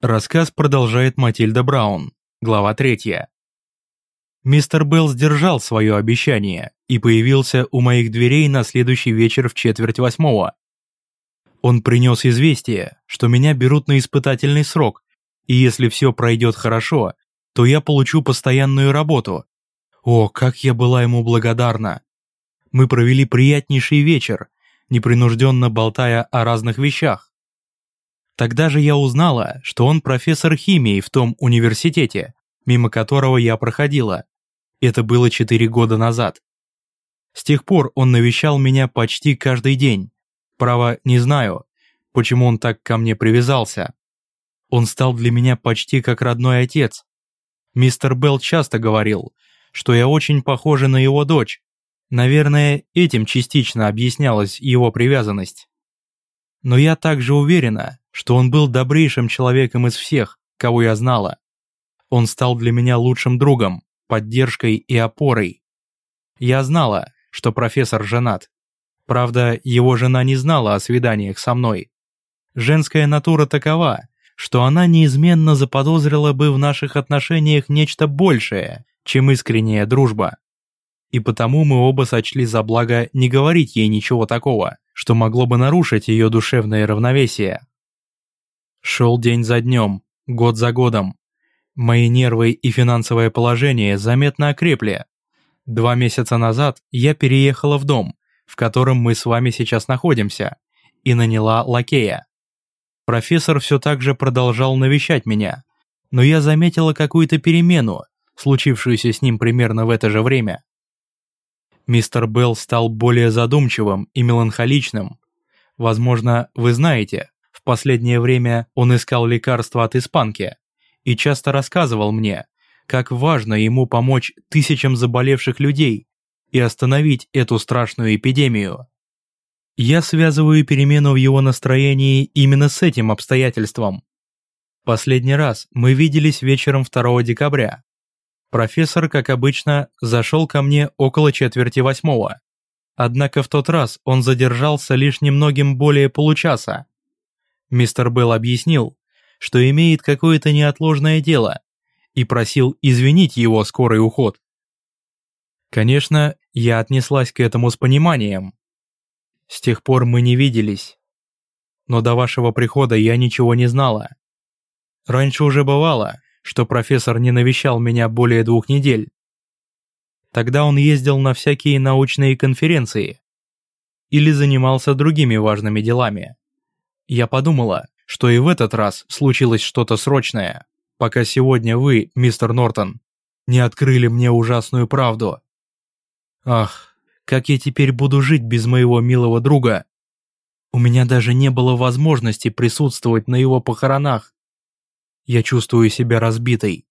Рассказ продолжает Матильда Браун, глава 3. Мистер Белл сдержал свое обещание и появился у моих дверей на следующий вечер в четверть восьмого. Он принес известие, что меня берут на испытательный срок, и если все пройдет хорошо, то я получу постоянную работу. О, как я была ему благодарна! Мы провели приятнейший вечер, непринужденно болтая о разных вещах. Тогда же я узнала, что он профессор химии в том университете, мимо которого я проходила. Это было четыре года назад. С тех пор он навещал меня почти каждый день. Право, не знаю, почему он так ко мне привязался. Он стал для меня почти как родной отец. Мистер Белл часто говорил, что я очень похожа на его дочь. Наверное, этим частично объяснялась его привязанность. Но я также уверена, что он был добрейшим человеком из всех, кого я знала. Он стал для меня лучшим другом, поддержкой и опорой. Я знала, что профессор женат. Правда, его жена не знала о свиданиях со мной. Женская натура такова, что она неизменно заподозрила бы в наших отношениях нечто большее, чем искренняя дружба. И потому мы оба сочли за благо не говорить ей ничего такого, что могло бы нарушить ее душевное равновесие. Шел день за днем, год за годом. Мои нервы и финансовое положение заметно окрепли. Два месяца назад я переехала в дом, в котором мы с вами сейчас находимся, и наняла лакея. Профессор все так же продолжал навещать меня, но я заметила какую-то перемену, случившуюся с ним примерно в это же время. Мистер Белл стал более задумчивым и меланхоличным. Возможно, вы знаете, в последнее время он искал лекарства от испанки и часто рассказывал мне, как важно ему помочь тысячам заболевших людей и остановить эту страшную эпидемию. Я связываю перемену в его настроении именно с этим обстоятельством. Последний раз мы виделись вечером 2 декабря. Профессор, как обычно, зашел ко мне около четверти восьмого. Однако в тот раз он задержался лишь немногим более получаса. Мистер Белл объяснил, что имеет какое-то неотложное дело и просил извинить его скорый уход. Конечно, я отнеслась к этому с пониманием. С тех пор мы не виделись. Но до вашего прихода я ничего не знала. Раньше уже бывало, что профессор не навещал меня более двух недель. Тогда он ездил на всякие научные конференции или занимался другими важными делами. Я подумала, что и в этот раз случилось что-то срочное, пока сегодня вы, мистер Нортон, не открыли мне ужасную правду. Ах, как я теперь буду жить без моего милого друга? У меня даже не было возможности присутствовать на его похоронах. Я чувствую себя разбитой.